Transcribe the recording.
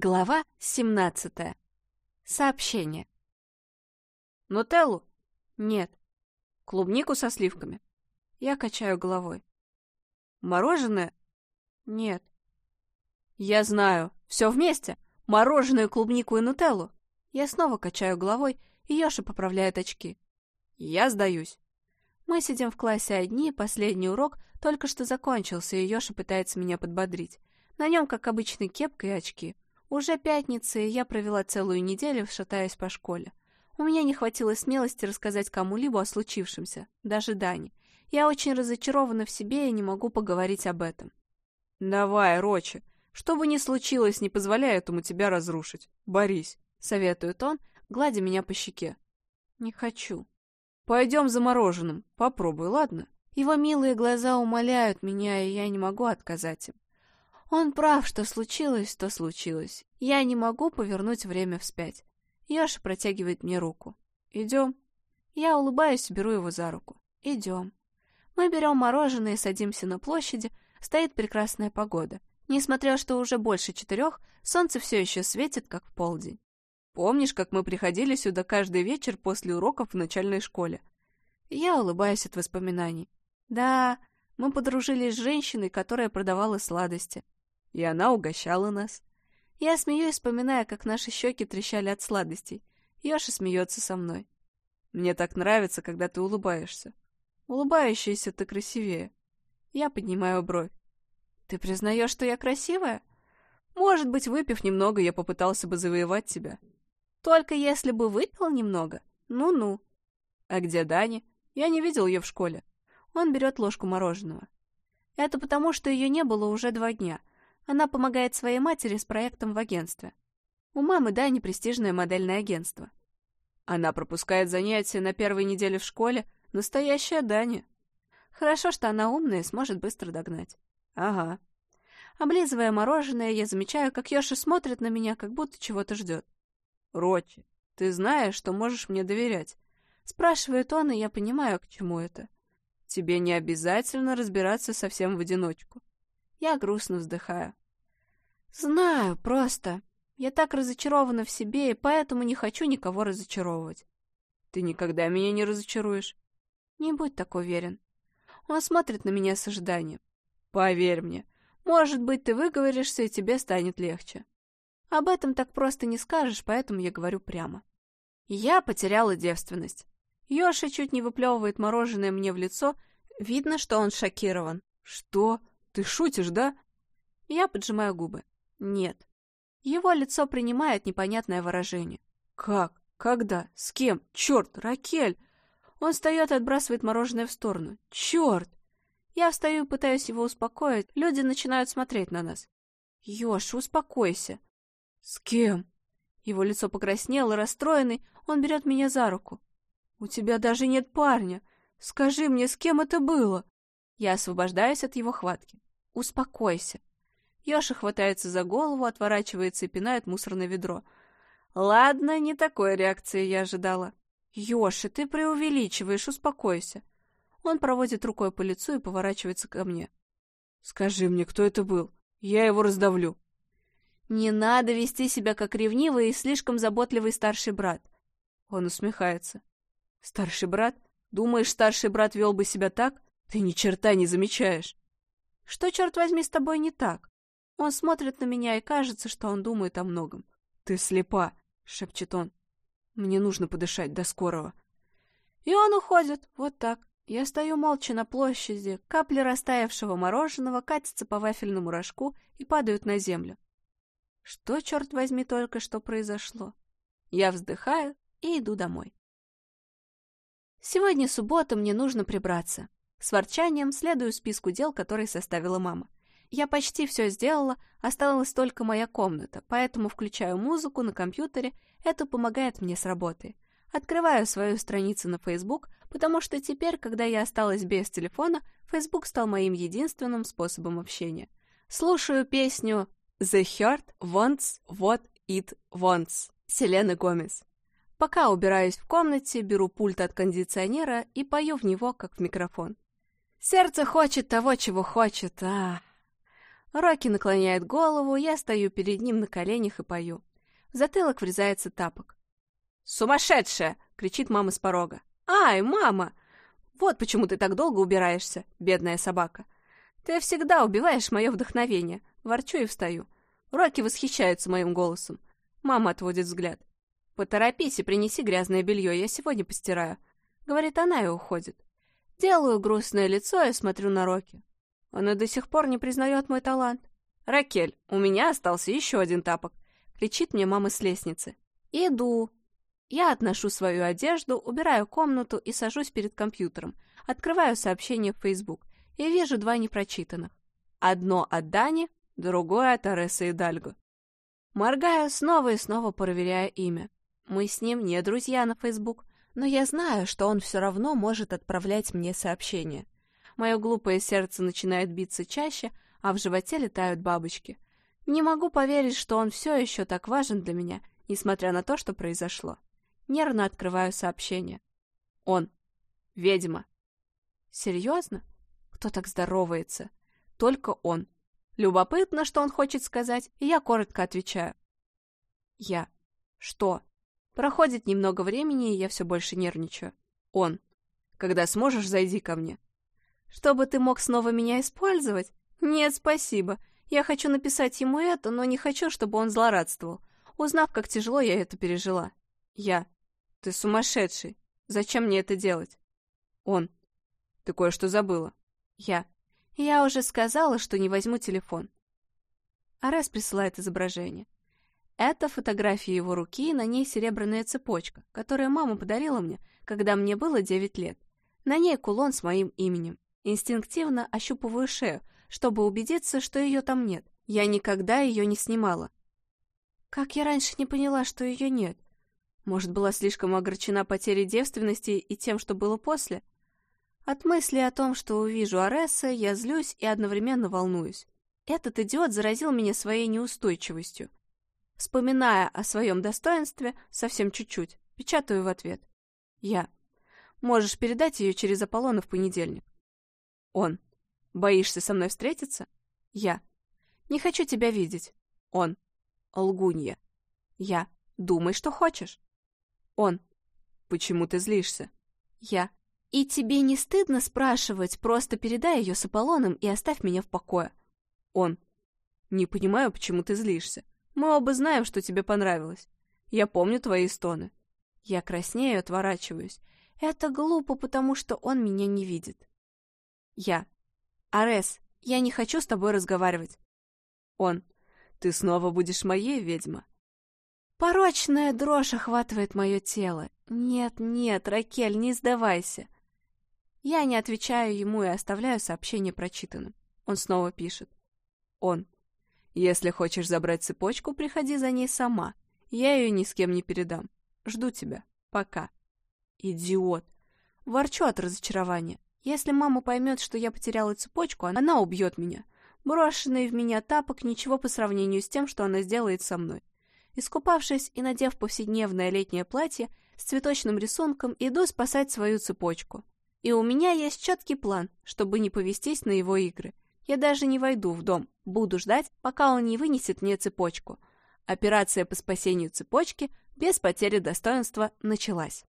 Глава 17. Сообщение. Нутеллу? Нет. Клубнику со сливками? Я качаю головой. Мороженое? Нет. Я знаю. Все вместе. Мороженое, клубнику и нутеллу. Я снова качаю головой, и Йоша поправляет очки. Я сдаюсь. Мы сидим в классе одни, последний урок только что закончился, и Йоша пытается меня подбодрить. На нем, как обычно, кепка и очки. Уже пятница, и я провела целую неделю, шатаясь по школе. У меня не хватило смелости рассказать кому-либо о случившемся, даже Дане. Я очень разочарована в себе и не могу поговорить об этом. «Давай, Рочи, что бы ни случилось, не позволяй этому тебя разрушить. Борись», — советует он, гладя меня по щеке. «Не хочу». «Пойдем за мороженым. Попробуй, ладно?» Его милые глаза умоляют меня, и я не могу отказать им. Он прав, что случилось, то случилось. Я не могу повернуть время вспять. Яша протягивает мне руку. «Идем». Я улыбаюсь и беру его за руку. «Идем». Мы берем мороженое и садимся на площади. Стоит прекрасная погода. Несмотря что уже больше четырех, солнце все еще светит, как в полдень. Помнишь, как мы приходили сюда каждый вечер после уроков в начальной школе? Я улыбаюсь от воспоминаний. Да, мы подружились с женщиной, которая продавала сладости и она угощала нас. Я смеюсь, вспоминая, как наши щеки трещали от сладостей. Йоша смеется со мной. Мне так нравится, когда ты улыбаешься. Улыбающаяся ты красивее. Я поднимаю бровь. Ты признаешь, что я красивая? Может быть, выпив немного, я попытался бы завоевать тебя. Только если бы выпил немного. Ну-ну. А где Дани? Я не видел ее в школе. Он берет ложку мороженого. Это потому, что ее не было уже два дня, она помогает своей матери с проектом в агентстве. У мамы Дани престижное модельное агентство. Она пропускает занятия на первой неделе в школе. Настоящая Дани. Хорошо, что она умная и сможет быстро догнать. Ага. Облизывая мороженое, я замечаю, как Йоши смотрит на меня, как будто чего-то ждет. «Рочи, ты знаешь, что можешь мне доверять?» Спрашивает он, и я понимаю, к чему это. «Тебе не обязательно разбираться совсем в одиночку». Я грустно вздыхаю. Знаю, просто. Я так разочарована в себе, и поэтому не хочу никого разочаровывать. Ты никогда меня не разочаруешь. Не будь так уверен. Он смотрит на меня с ожиданием. Поверь мне, может быть, ты выговоришься, и тебе станет легче. Об этом так просто не скажешь, поэтому я говорю прямо. Я потеряла девственность. Йоша чуть не выплевывает мороженое мне в лицо. Видно, что он шокирован. Что? Ты шутишь, да? Я поджимаю губы. Нет. Его лицо принимает непонятное выражение. Как? Когда? С кем? Черт, Ракель! Он встает и отбрасывает мороженое в сторону. Черт! Я встаю и пытаюсь его успокоить. Люди начинают смотреть на нас. Ёж, успокойся. С кем? Его лицо покраснело, расстроенный, он берет меня за руку. У тебя даже нет парня. Скажи мне, с кем это было? Я освобождаюсь от его хватки. Успокойся. Ёша хватается за голову, отворачивается и пинает мусорное ведро. Ладно, не такой реакции я ожидала. Ёша, ты преувеличиваешь, успокойся. Он проводит рукой по лицу и поворачивается ко мне. Скажи мне, кто это был? Я его раздавлю. Не надо вести себя как ревнивый и слишком заботливый старший брат. Он усмехается. Старший брат? Думаешь, старший брат вел бы себя так? Ты ни черта не замечаешь. Что, черт возьми, с тобой не так? Он смотрит на меня, и кажется, что он думает о многом. «Ты слепа!» — шепчет он. «Мне нужно подышать. До скорого!» И он уходит. Вот так. Я стою молча на площади. Капли растаявшего мороженого катятся по вафельному рожку и падают на землю. Что, черт возьми, только что произошло? Я вздыхаю и иду домой. Сегодня суббота, мне нужно прибраться. С ворчанием следую списку дел, которые составила мама. Я почти все сделала, осталась только моя комната, поэтому включаю музыку на компьютере, это помогает мне с работой. Открываю свою страницу на Facebook, потому что теперь, когда я осталась без телефона, Facebook стал моим единственным способом общения. Слушаю песню «The Heart Wants What It Wants» Селены Гомес. Пока убираюсь в комнате, беру пульт от кондиционера и пою в него, как в микрофон. Сердце хочет того, чего хочет, а... Рокки наклоняет голову, я стою перед ним на коленях и пою. В затылок врезается тапок. «Сумасшедшая!» — кричит мама с порога. «Ай, мама! Вот почему ты так долго убираешься, бедная собака. Ты всегда убиваешь мое вдохновение». Ворчу и встаю. Рокки восхищаются моим голосом. Мама отводит взгляд. «Поторопись и принеси грязное белье, я сегодня постираю», — говорит она и уходит. Делаю грустное лицо и смотрю на Рокки. Она до сих пор не признает мой талант. «Ракель, у меня остался еще один тапок», — кричит мне мама с лестницы. «Иду». Я отношу свою одежду, убираю комнату и сажусь перед компьютером. Открываю сообщение в Facebook и вижу два непрочитанных. Одно от Дани, другое от Аресы и Дальго. Моргаю снова и снова, проверяя имя. Мы с ним не друзья на Facebook, но я знаю, что он все равно может отправлять мне сообщения. Мое глупое сердце начинает биться чаще, а в животе летают бабочки. Не могу поверить, что он все еще так важен для меня, несмотря на то, что произошло. Нервно открываю сообщение. Он. Ведьма. Серьезно? Кто так здоровается? Только он. Любопытно, что он хочет сказать, и я коротко отвечаю. Я. Что? Проходит немного времени, и я все больше нервничаю. Он. Когда сможешь, зайди ко мне. Чтобы ты мог снова меня использовать? Нет, спасибо. Я хочу написать ему это, но не хочу, чтобы он злорадствовал, узнав, как тяжело я это пережила. Я. Ты сумасшедший. Зачем мне это делать? Он. Ты кое-что забыла. Я. Я уже сказала, что не возьму телефон. Арес присылает изображение. Это фотография его руки, на ней серебряная цепочка, которую мама подарила мне, когда мне было 9 лет. На ней кулон с моим именем. Инстинктивно ощупываю шею, чтобы убедиться, что ее там нет. Я никогда ее не снимала. Как я раньше не поняла, что ее нет? Может, была слишком огорчена потерей девственности и тем, что было после? От мысли о том, что увижу Аресса, я злюсь и одновременно волнуюсь. Этот идиот заразил меня своей неустойчивостью. Вспоминая о своем достоинстве, совсем чуть-чуть, печатаю в ответ. Я. Можешь передать ее через Аполлона в понедельник. Он. Боишься со мной встретиться? Я. Не хочу тебя видеть. Он. Лгунья. Я. Думай, что хочешь. Он. Почему ты злишься? Я. И тебе не стыдно спрашивать, просто передай ее с Аполлоном и оставь меня в покое. Он. Не понимаю, почему ты злишься. Мы оба знаем, что тебе понравилось. Я помню твои стоны. Я краснею и отворачиваюсь. Это глупо, потому что он меня не видит. Я. Арес, я не хочу с тобой разговаривать. Он. Ты снова будешь моей, ведьма? Порочная дрожь охватывает мое тело. Нет, нет, Ракель, не сдавайся. Я не отвечаю ему и оставляю сообщение прочитанным. Он снова пишет. Он. Если хочешь забрать цепочку, приходи за ней сама. Я ее ни с кем не передам. Жду тебя. Пока. Идиот. Ворчу от разочарования. Если мама поймет, что я потеряла цепочку, она убьет меня. Брошенный в меня тапок ничего по сравнению с тем, что она сделает со мной. Искупавшись и надев повседневное летнее платье с цветочным рисунком, иду спасать свою цепочку. И у меня есть четкий план, чтобы не повестись на его игры. Я даже не войду в дом, буду ждать, пока он не вынесет мне цепочку. Операция по спасению цепочки без потери достоинства началась.